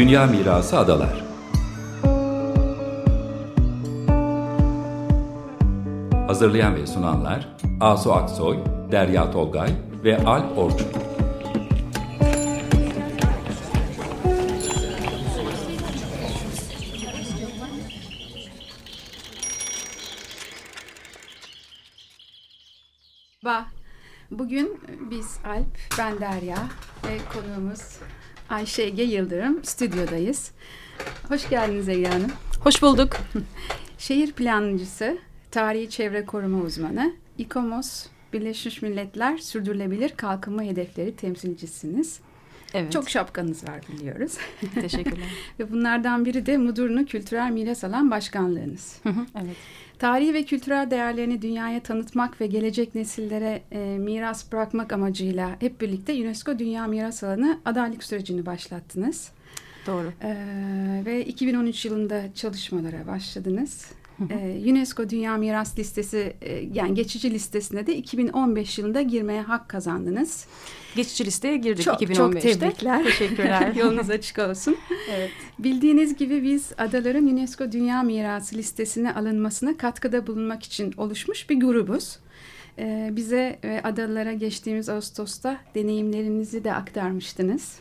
Dünya Mirası Adalar Hazırlayan ve sunanlar Asu Aksoy, Derya Tolgay ve Alp Orçun. Ba. Bugün biz Alp, ben Derya ve konuğumuz Ayşe Ege Yıldırım stüdyodayız. Hoş geldiniz Ege Hanım. Hoş bulduk. Şehir planlıcısı, tarihi çevre koruma uzmanı, İKOMOS Birleşmiş Milletler Sürdürülebilir Kalkınma Hedefleri temsilcisiniz. Evet. Çok şapkanız var biliyoruz. teşekkürler. ve bunlardan biri de Mudurnu Kültürel Miras Alan Başkanlığınız. evet. Tarihi ve kültürel değerlerini dünyaya tanıtmak ve gelecek nesillere e, miras bırakmak amacıyla hep birlikte UNESCO Dünya Miras Alanı adaylık sürecini başlattınız. Doğru. E, ve 2013 yılında çalışmalara başladınız. E, UNESCO Dünya Miras Listesi e, yani geçici listesine de 2015 yılında girmeye hak kazandınız. Geçici listeye girdik çok, 2015'te. Çok tebrikler. Teşekkürler. Yolunuz açık olsun. evet. Bildiğiniz gibi biz adaların UNESCO Dünya Mirası listesine alınmasına katkıda bulunmak için oluşmuş bir grubuz. Ee, bize ve adalara geçtiğimiz Ağustos'ta deneyimlerinizi de aktarmıştınız.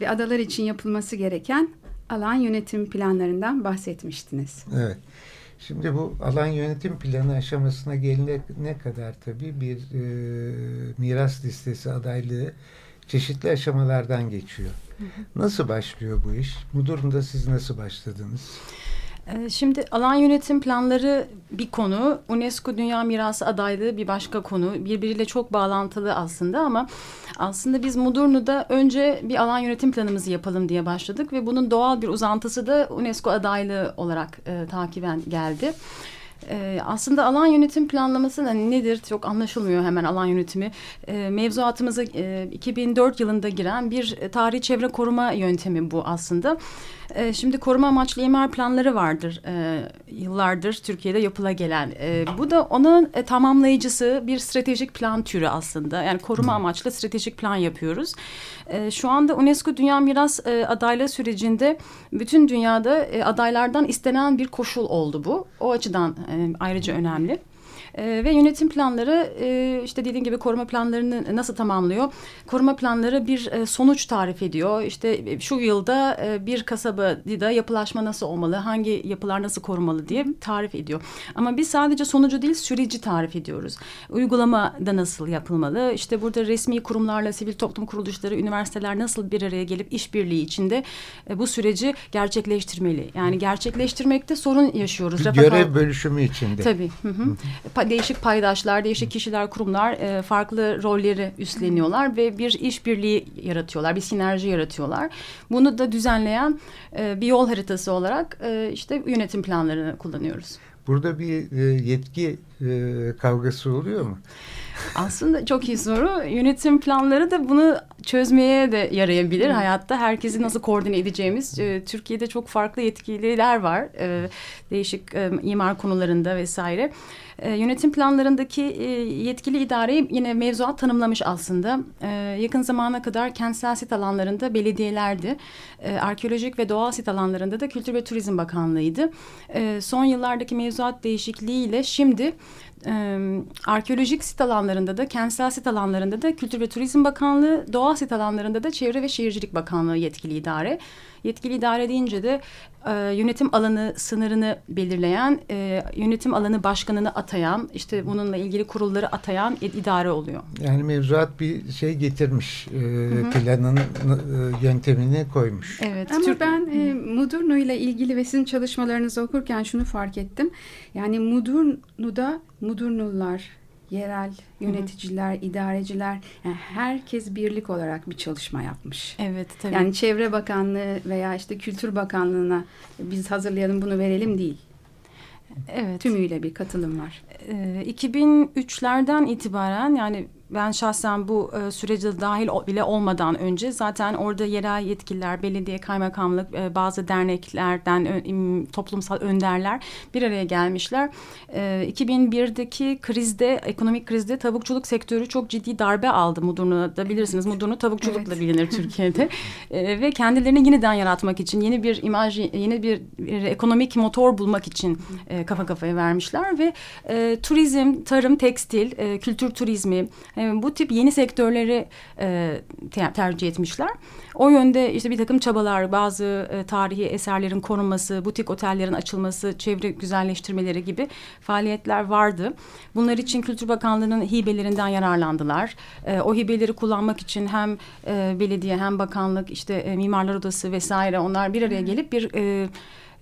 Ve adalar için yapılması gereken alan yönetim planlarından bahsetmiştiniz. Evet. Şimdi bu alan yönetim planı aşamasına gelene kadar tabii bir e, miras listesi adaylığı çeşitli aşamalardan geçiyor. Nasıl başlıyor bu iş? Bu durumda siz nasıl başladınız? Şimdi alan yönetim planları bir konu, UNESCO Dünya Mirası adaylığı bir başka konu. Birbiriyle çok bağlantılı aslında ama aslında biz Mudurnu'da önce bir alan yönetim planımızı yapalım diye başladık ve bunun doğal bir uzantısı da UNESCO adaylığı olarak e, takiben geldi. Ee, aslında alan yönetim planlaması da nedir çok anlaşılmıyor hemen alan yönetimi. Ee, mevzuatımıza e, 2004 yılında giren bir e, tarihi çevre koruma yöntemi bu aslında. E, şimdi koruma amaçlı imar planları vardır e, yıllardır Türkiye'de yapıla gelen. E, bu da onun e, tamamlayıcısı bir stratejik plan türü aslında. Yani koruma amaçlı stratejik plan yapıyoruz. E, şu anda UNESCO Dünya Miras e, adaylığı sürecinde bütün dünyada e, adaylardan istenen bir koşul oldu bu. O açıdan e, ayrıca önemli. E, ve yönetim planları e, işte dediğim gibi koruma planlarını nasıl tamamlıyor? Koruma planları bir e, sonuç tarif ediyor. İşte şu yılda e, bir kasabada yapılaşma nasıl olmalı? Hangi yapılar nasıl korumalı diye tarif ediyor. Ama biz sadece sonucu değil süreci tarif ediyoruz. Uygulamada nasıl yapılmalı? İşte burada resmi kurumlarla sivil toplum kuruluşları, üniversiteler nasıl bir araya gelip işbirliği içinde e, bu süreci gerçekleştirmeli. Yani gerçekleştirmekte sorun yaşıyoruz. Bir görev bölüşümü içinde. Tabii. Hı hı değişik paydaşlar, değişik kişiler, kurumlar e, farklı rolleri üstleniyorlar ve bir işbirliği yaratıyorlar, bir sinerji yaratıyorlar. Bunu da düzenleyen e, bir yol haritası olarak e, işte yönetim planlarını kullanıyoruz. Burada bir e, yetki e, kavgası oluyor mu? Aslında çok iyi soru. Yönetim planları da bunu çözmeye de yarayabilir. Hmm. Hayatta herkesi nasıl koordine edeceğimiz. E, Türkiye'de çok farklı yetkililer var. E, değişik e, imar konularında vesaire. E, yönetim planlarındaki e, yetkili idareyi yine mevzuat tanımlamış aslında. E, yakın zamana kadar kentsel sit alanlarında belediyelerdi. E, arkeolojik ve doğal sit alanlarında da Kültür ve Turizm Bakanlığı'ydı. E, son yıllardaki mevzuat değişikliğiyle şimdi e, arkeolojik sit alanlarında da kentsel sit alanlarında da Kültür ve Turizm Bakanlığı, doğal sit alanlarında da Çevre ve Şehircilik Bakanlığı yetkili idare. Yetkili idare deyince de e, yönetim alanı sınırını belirleyen, e, yönetim alanı başkanını atayan, işte bununla ilgili kurulları atayan idare oluyor. Yani mevzuat bir şey getirmiş, e, hı hı. planın e, yöntemini koymuş. Evet. Ama Türk... ben e, Mudurnu ile ilgili ve sizin çalışmalarınızı okurken şunu fark ettim. Yani Mudurnu'da Mudurnular, yerel yöneticiler, Hı -hı. idareciler yani herkes birlik olarak bir çalışma yapmış. Evet tabii. Yani Çevre Bakanlığı veya işte Kültür Bakanlığı'na biz hazırlayalım bunu verelim değil. Evet. Tümüyle bir katılım var. Ee, 2003'lerden itibaren yani ben şahsen bu e, sürece dahil bile olmadan önce zaten orada yerel yetkililer, belediye, kaymakamlık, e, bazı derneklerden ö, toplumsal önderler bir araya gelmişler. E, 2001'deki krizde, ekonomik krizde tavukçuluk sektörü çok ciddi darbe aldı Mudurnu'da bilirsiniz. Mudurnu tavukçulukla evet. bilinir Türkiye'de. e, ve kendilerini yeniden yaratmak için, yeni bir imaj, yeni bir, bir ekonomik motor bulmak için e, kafa kafaya vermişler ve e, turizm, tarım, tekstil, e, kültür turizmi, e, bu tip yeni sektörleri e, tercih etmişler. O yönde işte bir takım çabalar, bazı e, tarihi eserlerin korunması, butik otellerin açılması, çevre güzelleştirmeleri gibi faaliyetler vardı. Bunlar için Kültür Bakanlığı'nın hibelerinden yararlandılar. E, o hibeleri kullanmak için hem e, belediye hem bakanlık, işte e, mimarlar odası vesaire onlar bir araya gelip bir... E,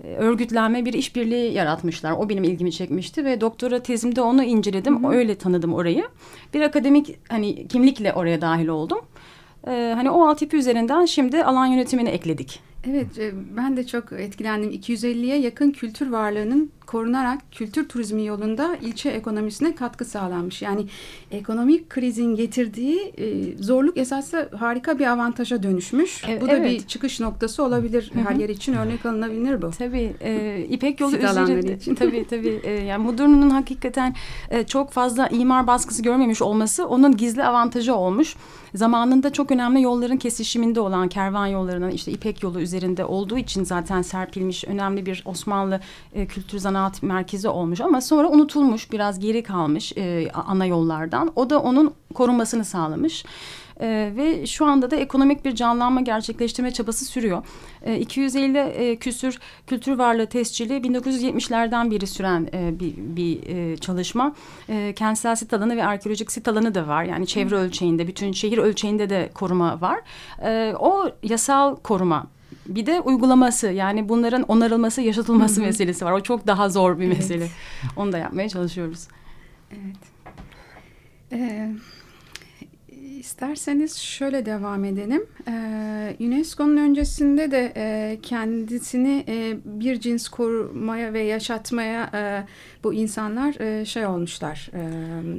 örgütlenme bir işbirliği yaratmışlar. O benim ilgimi çekmişti ve doktora tezimde onu inceledim. Hı hı. Öyle tanıdım orayı. Bir akademik hani kimlikle oraya dahil oldum. Ee, hani o altyapı üzerinden şimdi alan yönetimini ekledik. Evet e, ben de çok etkilendim. 250'ye yakın kültür varlığının korunarak kültür turizmi yolunda ilçe ekonomisine katkı sağlanmış. Yani ekonomik krizin getirdiği e, zorluk esasında harika bir avantaja dönüşmüş. E, bu da evet. bir çıkış noktası olabilir. Hı -hı. Her yer için örnek alınabilir bu. Tabii. E, İpek yolu üzerinde. için. Tabii tabii. E, yani Mudurnu'nun hakikaten e, çok fazla imar baskısı görmemiş olması onun gizli avantajı olmuş. Zamanında çok önemli yolların kesişiminde olan kervan yollarının işte İpek yolu üzerinde olduğu için zaten serpilmiş önemli bir Osmanlı e, kültür zanaat merkezi olmuş ama sonra unutulmuş biraz geri kalmış e, ana yollardan. O da onun korunmasını sağlamış. E, ve şu anda da ekonomik bir canlanma gerçekleştirme çabası sürüyor. E, 250 e, küsür kültür varlığı tescili 1970'lerden beri süren e, bir, bir e, çalışma. E, kentsel sit alanı ve arkeolojik sit alanı da var. Yani çevre ölçeğinde, bütün şehir ölçeğinde de koruma var. E, o yasal koruma bir de uygulaması yani bunların onarılması, yaşatılması Hı -hı. meselesi var. O çok daha zor bir mesele. Evet. Onu da yapmaya çalışıyoruz. Evet. Ee, isterseniz şöyle devam edelim. Ee, UNESCO'nun öncesinde de e, kendisini e, bir cins korumaya ve yaşatmaya e, bu insanlar e, şey olmuşlar. E,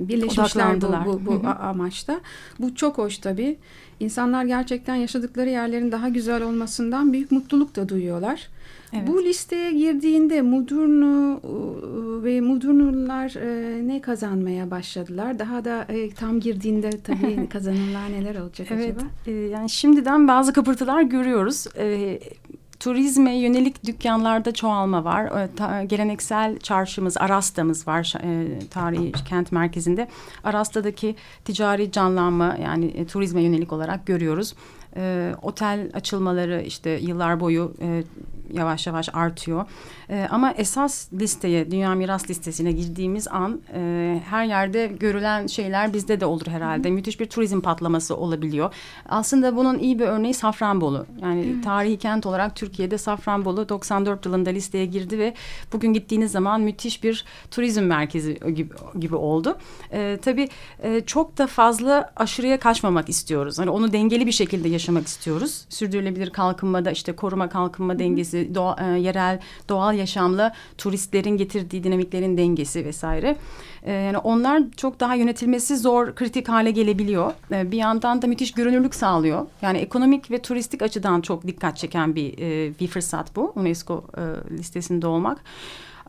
birleşmişler bu, bu, bu amaçta. Bu çok hoş tabii. İnsanlar gerçekten yaşadıkları yerlerin daha güzel olmasından büyük mutluluk da duyuyorlar. Evet. Bu listeye girdiğinde Mudurnu ıı, ve Mudurnular e, ne kazanmaya başladılar? Daha da e, tam girdiğinde tabii kazanımlar neler olacak evet, acaba? E, yani şimdiden bazı kıpırtılar görüyoruz. E, turizme yönelik dükkanlarda çoğalma var. Ta, geleneksel çarşımız, Arasta'mız var e, tarihi kent merkezinde. Arasta'daki ticari canlanma yani e, turizme yönelik olarak görüyoruz. E, otel açılmaları işte yıllar boyu e, yavaş yavaş artıyor. E, ama esas listeye, Dünya Miras Listesi'ne girdiğimiz an e, her yerde görülen şeyler bizde de olur herhalde. Hı. Müthiş bir turizm patlaması olabiliyor. Aslında bunun iyi bir örneği Safranbolu. Yani evet. tarihi kent olarak Türkiye'de Safranbolu 94 yılında listeye girdi ve bugün gittiğiniz zaman müthiş bir turizm merkezi gibi, gibi oldu. E, tabii e, çok da fazla aşırıya kaçmamak istiyoruz. Hani onu dengeli bir şekilde yaşamak istiyoruz. Sürdürülebilir kalkınmada işte koruma kalkınma dengesi, doğa, e, yerel doğal yaşamla turistlerin getirdiği dinamiklerin dengesi vesaire. E, yani onlar çok daha yönetilmesi zor, kritik hale gelebiliyor. E, bir yandan da müthiş görünürlük sağlıyor. Yani ekonomik ve turistik açıdan çok dikkat çeken bir e, bir fırsat bu UNESCO e, listesinde olmak.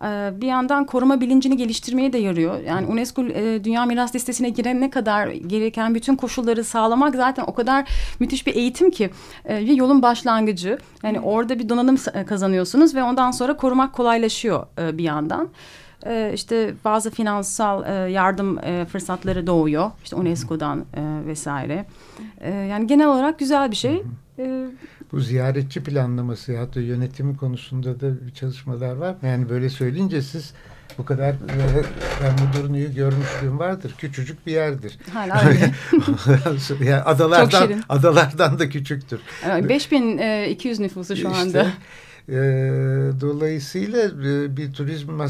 Ee, bir yandan koruma bilincini geliştirmeye de yarıyor. Yani UNESCO e, Dünya Miras Listesi'ne girene kadar gereken bütün koşulları sağlamak zaten o kadar müthiş bir eğitim ki e, ve yolun başlangıcı. Yani orada bir donanım kazanıyorsunuz ve ondan sonra korumak kolaylaşıyor e, bir yandan işte bazı finansal yardım fırsatları doğuyor. İşte UNESCO'dan vesaire. yani genel olarak güzel bir şey. Bu ziyaretçi planlaması da yönetimi konusunda da çalışmalar var? Yani böyle söyleyince siz bu kadar e, ben Mudurnu'yu görmüşlüğüm vardır. Küçücük bir yerdir. Hala öyle. yani adalardan, adalardan da küçüktür. 5200 e, nüfusu şu işte, anda. E, dolayısıyla e, bir turizm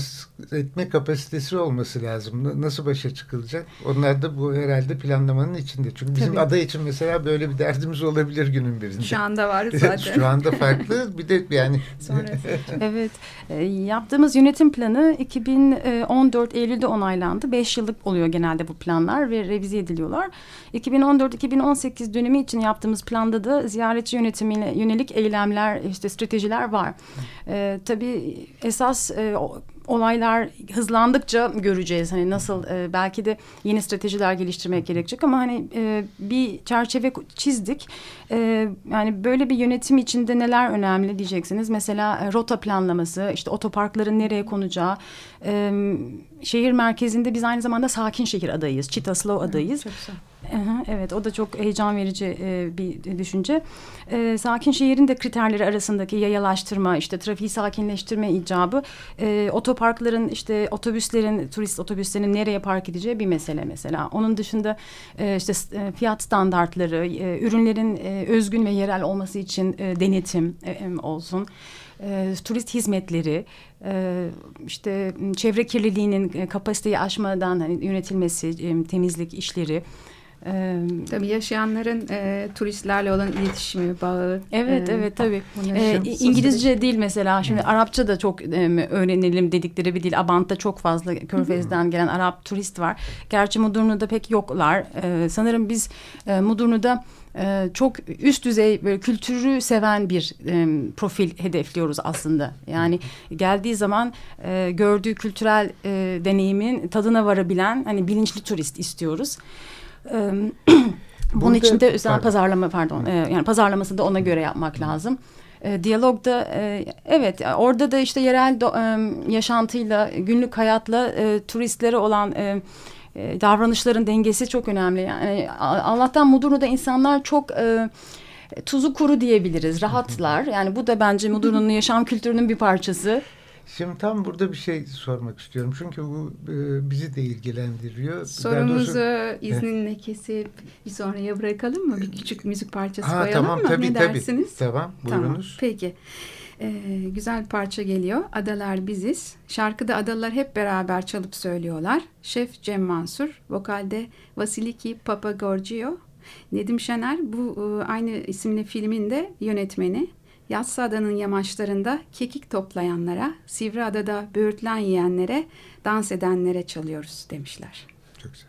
etme kapasitesi olması lazım. Nasıl başa çıkılacak? Onlar da bu herhalde planlamanın içinde. Çünkü bizim Tabii. ada için mesela böyle bir derdimiz olabilir günün birinde. Şu anda var zaten. Şu anda farklı. Bir de yani. evet. E, yaptığımız yönetim planı 2014 Eylül'de onaylandı. Beş yıllık oluyor genelde bu planlar ve revize ediliyorlar. 2014-2018 dönemi için yaptığımız planda da ziyaretçi yönetimine yönelik eylemler, işte stratejiler var. E, tabii esas e, olaylar hızlandıkça göreceğiz. Hani nasıl e, belki de yeni stratejiler geliştirmek gerekecek ama hani e, bir çerçeve çizdik. E, yani böyle bir yönetim içinde neler önemli diyeceksiniz. Mesela e, rota planlaması, işte otoparkların nereye konacağı. E, şehir merkezinde biz aynı zamanda sakin şehir adayız. Çitaslow adayız. Çok güzel. Evet o da çok heyecan verici e, bir düşünce. E, sakin şehrin de kriterleri arasındaki yayalaştırma, işte trafiği sakinleştirme icabı, e, otoparkların işte otobüslerin, turist otobüslerinin nereye park edeceği bir mesele mesela. Onun dışında işte fiyat standartları, ürünlerin özgün ve yerel olması için denetim olsun. turist hizmetleri, işte çevre kirliliğinin kapasiteyi aşmadan hani yönetilmesi, temizlik işleri, ee, tabii yaşayanların e, turistlerle olan iletişimi, bağı. Evet, e, evet tabii. E, İngilizce değil mesela. Şimdi hmm. Arapça da çok e, öğrenelim dedikleri bir dil. Abant'ta çok fazla Körfez'den gelen Arap turist var. Gerçi Mudurnu'da pek yoklar. E, sanırım biz e, Mudurnu'da e, çok üst düzey böyle kültürü seven bir e, profil hedefliyoruz aslında. Yani geldiği zaman e, gördüğü kültürel e, deneyimin tadına varabilen hani bilinçli turist istiyoruz. Bunun için de özel pazarlama pardon yani pazarlaması da ona göre yapmak lazım. diyalogda evet orada da işte yerel yaşantıyla günlük hayatla turistlere olan davranışların dengesi çok önemli. Yani Allah'tan Mudurnu'da insanlar çok tuzu kuru diyebiliriz. Rahatlar. Yani bu da bence Mudurnu'nun yaşam kültürünün bir parçası. Şimdi tam burada bir şey sormak istiyorum. Çünkü bu e, bizi de ilgilendiriyor. Sorumuzu doğrusu, izninle kesip bir sonraya bırakalım mı? Bir küçük müzik parçası ha, koyalım tamam, mı? Tabii, ne tabii. dersiniz? Tamam, buyurunuz. Tamam, peki. Ee, güzel parça geliyor. Adalar Biziz. Şarkıda adalar hep beraber çalıp söylüyorlar. Şef Cem Mansur, vokalde Vasiliki Papagorgio. Nedim Şener bu e, aynı isimli filmin de yönetmeni. Yassıada'nın yamaçlarında kekik toplayanlara, Sivriada'da böğürtlen yiyenlere, dans edenlere çalıyoruz demişler. Çok güzel.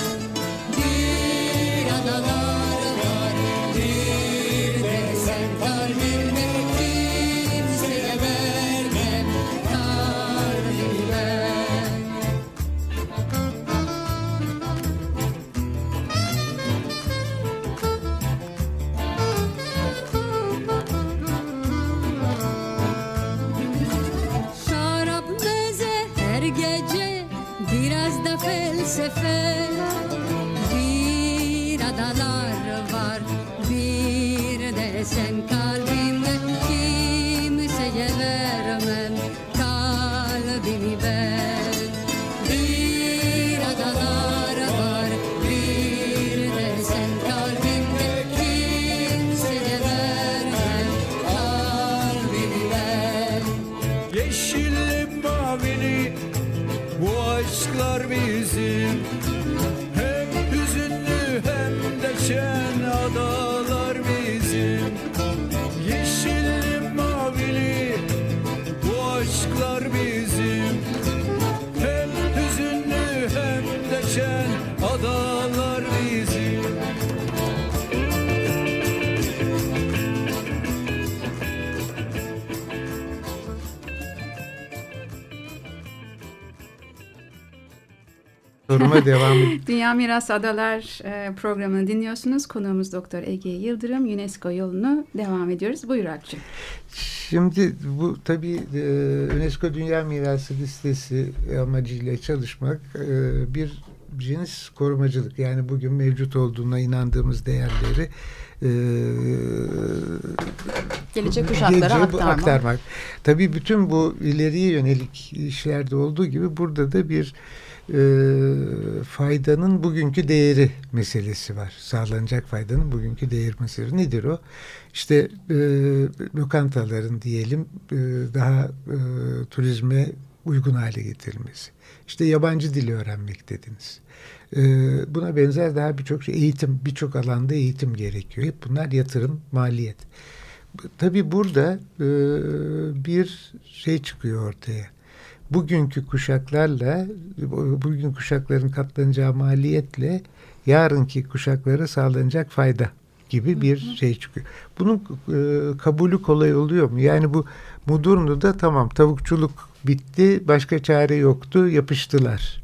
gece biraz Soruma devam edeyim. Dünya Miras Adalar e, programını dinliyorsunuz. Konuğumuz Doktor Ege Yıldırım. UNESCO yolunu devam ediyoruz. Buyur Alpçı. Şimdi bu tabii e, UNESCO Dünya Mirası listesi amacıyla çalışmak e, bir cins korumacılık. Yani bugün mevcut olduğuna inandığımız değerleri e, Gelecek kuşaklara aktarmak. aktarmak. Tabii bütün bu ileriye yönelik işlerde olduğu gibi burada da bir e, faydanın bugünkü değeri meselesi var. Sağlanacak faydanın bugünkü değeri meselesi. Nedir o? İşte e, lokantaların diyelim e, daha e, turizme uygun hale getirilmesi. İşte yabancı dili öğrenmek dediniz. E, buna benzer daha birçok şey, eğitim, birçok alanda eğitim gerekiyor. Hep bunlar yatırım, maliyet. Tabii burada e, bir şey çıkıyor ortaya. Bugünkü kuşaklarla, bugün kuşakların katlanacağı maliyetle yarınki kuşaklara sağlanacak fayda gibi bir şey çıkıyor. Bunun e, kabulü kolay oluyor mu? Yani bu Mudurnu'da tamam tavukçuluk bitti, başka çare yoktu, yapıştılar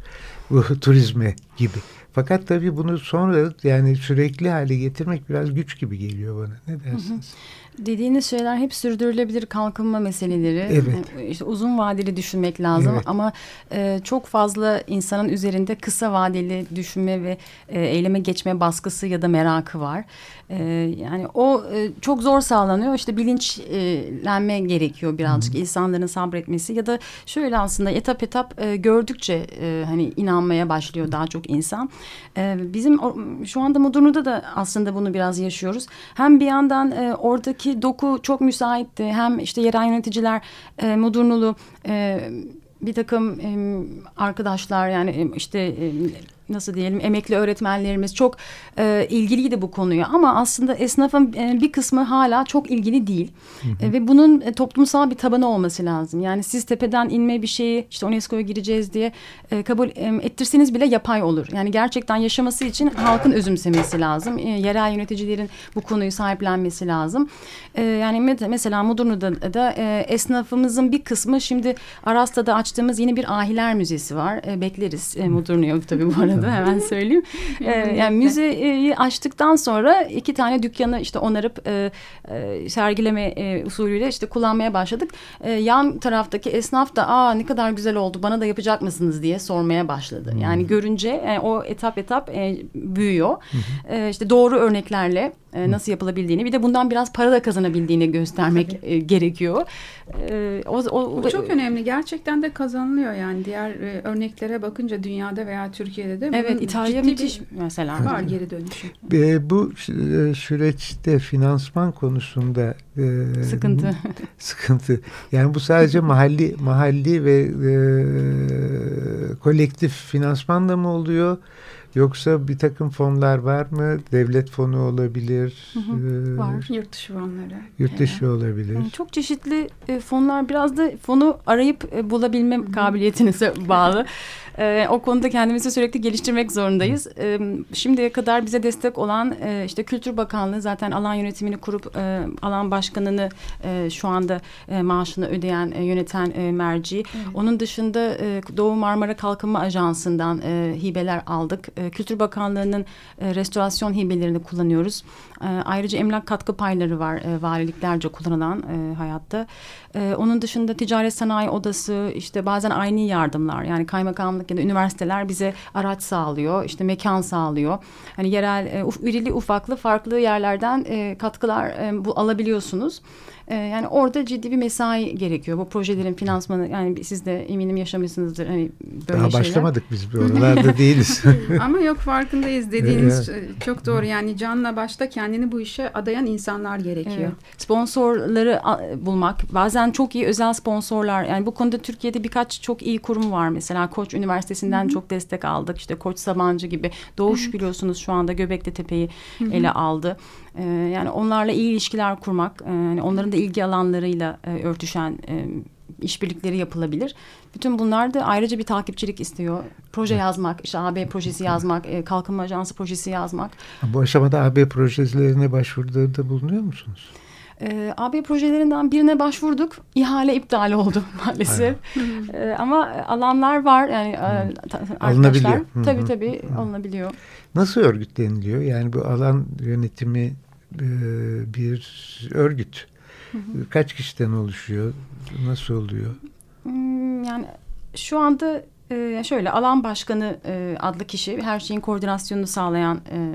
bu turizme gibi. Fakat tabii bunu sonra yani sürekli hale getirmek biraz güç gibi geliyor bana. Ne dersiniz? Dediğiniz şeyler hep sürdürülebilir kalkınma meseleleri. Evet. İşte uzun vadeli düşünmek lazım Evet. ama e, çok fazla insanın üzerinde kısa vadeli düşünme ve e, eyleme geçme baskısı ya da merakı var. E, yani o e, çok zor sağlanıyor. İşte bilinçlenme gerekiyor birazcık insanların sabretmesi ya da şöyle aslında etap etap e, gördükçe e, hani inanmaya başlıyor daha çok insan. E, bizim o- şu anda Mudurnu'da da aslında bunu biraz yaşıyoruz. Hem bir yandan e, oradaki doku çok müsaitti. Hem işte yerel yöneticiler e, Mudurnulu e, bir takım e, arkadaşlar yani işte e, nasıl diyelim emekli öğretmenlerimiz çok e, ilgiliydi bu konuya ama aslında esnafın e, bir kısmı hala çok ilgili değil E, ve bunun e, toplumsal bir tabanı olması lazım. Yani siz tepeden inme bir şeyi işte UNESCO'ya gireceğiz diye e, kabul e, ettirseniz bile yapay olur. Yani gerçekten yaşaması için halkın özümsemesi lazım. E, yerel yöneticilerin bu konuyu sahiplenmesi lazım. E, yani me- mesela Mudurnu'da da e, esnafımızın bir kısmı şimdi Arasta'da açtığımız yeni bir ahiler müzesi var. E, bekleriz e, Mudurnu'ya tabii bu arada hemen söyleyeyim. E, yani müzeyi açtıktan sonra iki tane dükkanı işte onarıp e, e, sergileme e, usulüyle işte kullanmaya başladık. E, yan taraftaki esnaf da aa ne kadar güzel oldu bana da yapacak mısınız diye sormaya başladı. Yani görünce e, o etap etap e, büyüyor. E, işte doğru örneklerle e, nasıl yapılabildiğini bir de bundan biraz para da kazanabildiğini göstermek e, gerekiyor. E, o, o, Bu çok önemli. Gerçekten de kazanılıyor yani. Diğer e, örneklere bakınca dünyada veya Türkiye'de de Evet İtalya müthiş mesela. var geri dönüşüm. E, bu süreçte finansman konusunda e, Sıkıntı. sıkıntı. Yani bu sadece mahalli mahalli ve e, kolektif finansmanla mı oluyor? Yoksa bir takım fonlar var mı? Devlet fonu olabilir. e, var. Yurt dışı fonları. Yurt dışı olabilir. Yani çok çeşitli e, fonlar biraz da fonu arayıp e, bulabilme kabiliyetinize bağlı. E, o konuda kendimizi sürekli geliştirmek zorundayız. E, şimdiye kadar bize destek olan e, işte Kültür Bakanlığı zaten alan yönetimini kurup e, alan başkanını e, şu anda e, maaşını ödeyen, e, yöneten e, merci. Onun dışında e, Doğu Marmara Kalkınma Ajansı'ndan e, hibeler aldık. E, Kültür Bakanlığı'nın e, restorasyon hibelerini kullanıyoruz. E, ayrıca emlak katkı payları var e, valiliklerce kullanılan e, hayatta. E, onun dışında ticaret sanayi odası işte bazen aynı yardımlar yani kaymakamlık ya da üniversiteler bize araç sağlıyor işte mekan sağlıyor. Hani yerel e, irili ufaklı farklı yerlerden e, katkılar e, bu alabiliyorsunuz. E, yani orada ciddi bir mesai gerekiyor. Bu projelerin finansmanı yani siz de eminim yaşamışsınızdır hani böyle Daha şeyler. başlamadık biz bir oralarda değiliz. Ama yok farkındayız dediğiniz Evet. e, çok doğru. Yani canla başta kendini bu işe adayan insanlar gerekiyor. Evet. Sponsorları bulmak bazen çok iyi özel sponsorlar yani bu konuda Türkiye'de birkaç çok iyi kurum var mesela Koç Üniversitesi'nden çok destek aldık işte Koç Sabancı gibi Doğuş biliyorsunuz şu anda Göbekli Tepe'yi ele aldı Ee, yani onlarla iyi ilişkiler kurmak e, yani onların da ilgi alanlarıyla e, örtüşen e, işbirlikleri yapılabilir. Bütün bunlar da ayrıca bir takipçilik istiyor. Proje yazmak, işte AB projesi yazmak, e, kalkınma ajansı projesi yazmak. Bu aşamada AB projelerine başvuruda bulunuyor musunuz? Ee, AB projelerinden birine başvurduk. İhale iptal oldu maalesef. Ee, ama alanlar var yani e, ta- Alınabiliyor. arkadaşlar. Hı hı. Tabii tabii alınabiliyor. Nasıl örgütleniliyor? Yani bu alan yönetimi e, bir örgüt. Kaç kişiden oluşuyor? Nasıl oluyor? Hmm, yani şu anda e, şöyle alan başkanı e, adlı kişi her şeyin koordinasyonunu sağlayan e,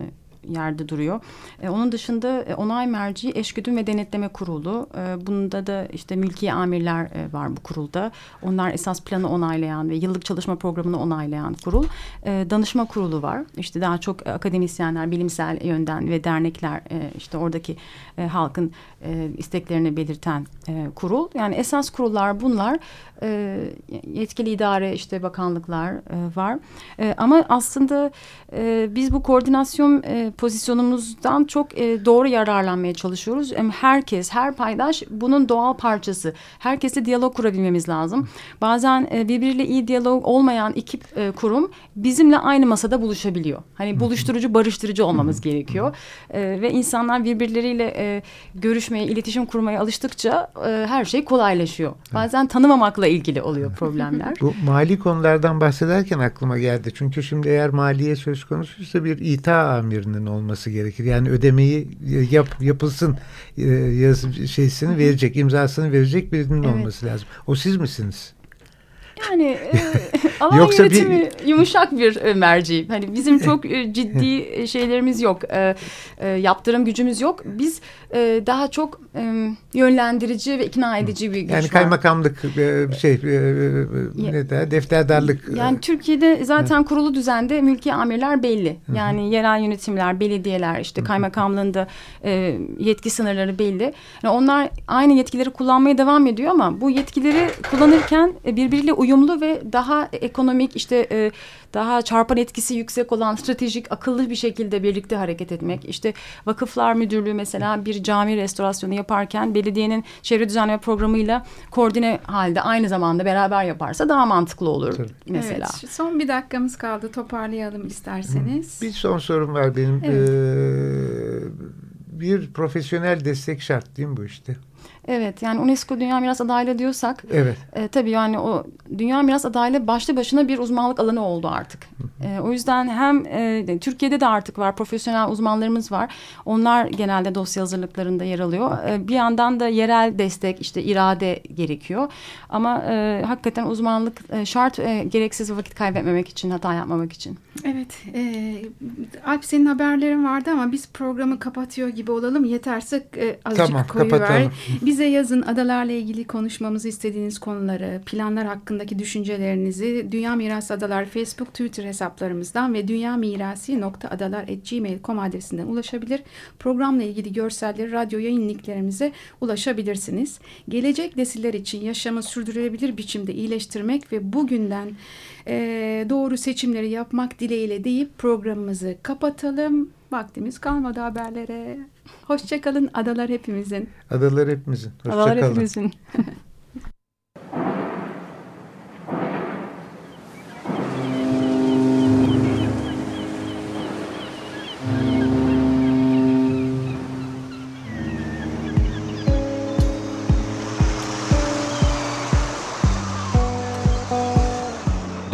yerde duruyor. E, onun dışında e, onay merci eşgüdüm ve denetleme kurulu. E, bunda da işte mülki amirler e, var bu kurulda. Onlar esas planı onaylayan ve yıllık çalışma programını onaylayan kurul. E, danışma kurulu var. İşte daha çok akademisyenler, bilimsel yönden ve dernekler e, işte oradaki e, halkın e, isteklerini belirten e, kurul. Yani esas kurullar bunlar. E, yetkili idare işte bakanlıklar e, var. E, ama aslında e, biz bu koordinasyon e, pozisyonumuzdan çok e, doğru yararlanmaya çalışıyoruz. Hem herkes, her paydaş bunun doğal parçası. Herkesle diyalog kurabilmemiz lazım. Bazen e, birbiriyle iyi diyalog olmayan iki e, kurum bizimle aynı masada buluşabiliyor. Hani buluşturucu, barıştırıcı olmamız gerekiyor. E, ve insanlar birbirleriyle e, görüşmeye, iletişim kurmaya alıştıkça e, her şey kolaylaşıyor. Bazen tanımamakla ilgili oluyor problemler. Bu mali konulardan bahsederken aklıma geldi. Çünkü şimdi eğer maliye söz konusuysa bir İTA amirinin olması gerekir. Yani ödemeyi yap, yapılsın e, yazı şeysini verecek, imzasını verecek birinin Evet. olması lazım. O siz misiniz? Yani e, alan Yoksa bir- yönetimi yumuşak bir e, merci. Hani bizim çok e, ciddi e, şeylerimiz yok. E, e, yaptırım gücümüz yok. Biz e, daha çok e, yönlendirici ve ikna edici bir güç Yani kaymakamlık e, şey e, e, ne der defterdarlık Yani Türkiye'de zaten kurulu düzende mülki amirler belli. Yani yerel yönetimler, belediyeler, işte kaymakamlığında e, yetki sınırları belli. Yani onlar aynı yetkileri kullanmaya devam ediyor ama bu yetkileri kullanırken birbiriyle uyumlu ve daha ekonomik işte e, daha çarpan etkisi yüksek olan stratejik akıllı bir şekilde birlikte hareket etmek. İşte vakıflar müdürlüğü mesela bir cami restorasyonu yaparken belediyenin çevre düzenleme programıyla koordine halde aynı zamanda beraber yaparsa daha mantıklı olur Tabii. mesela. Evet, son bir dakikamız kaldı. Toparlayalım isterseniz. Bir son sorum var benim. Evet. Ee, bir profesyonel destek şart değil mi bu işte? Evet yani UNESCO Dünya Miras Adaylığı diyorsak Evet. e, tabii yani o Dünya Miras Adaylığı başlı başına bir uzmanlık alanı oldu artık. E, o yüzden hem e, Türkiye'de de artık var profesyonel uzmanlarımız var. Onlar genelde dosya hazırlıklarında yer alıyor. E, bir yandan da yerel destek işte irade gerekiyor. Ama e, hakikaten uzmanlık e, şart e, gereksiz vakit kaybetmemek için hata yapmamak için. Evet, e, Alp senin haberlerin vardı ama biz programı kapatıyor gibi olalım. Yeterse e, azıcık Tamam, koyuver. kapatalım. Bize yazın adalarla ilgili konuşmamızı istediğiniz konuları, planlar hakkındaki düşüncelerinizi Dünya Mirası Adalar Facebook, Twitter hesaplarımızdan ve dünyamirasi.adalar.gmail.com adresinden ulaşabilir. Programla ilgili görselleri radyo yayın linklerimize ulaşabilirsiniz. Gelecek nesiller için yaşamı sürdürülebilir biçimde iyileştirmek ve bugünden e, doğru seçimleri yapmak dileğiyle deyip programımızı kapatalım. Vaktimiz kalmadı haberlere. Hoşçakalın adalar hepimizin. Adalar hepimizin. Hoşça Adalar kalın. hepimizin.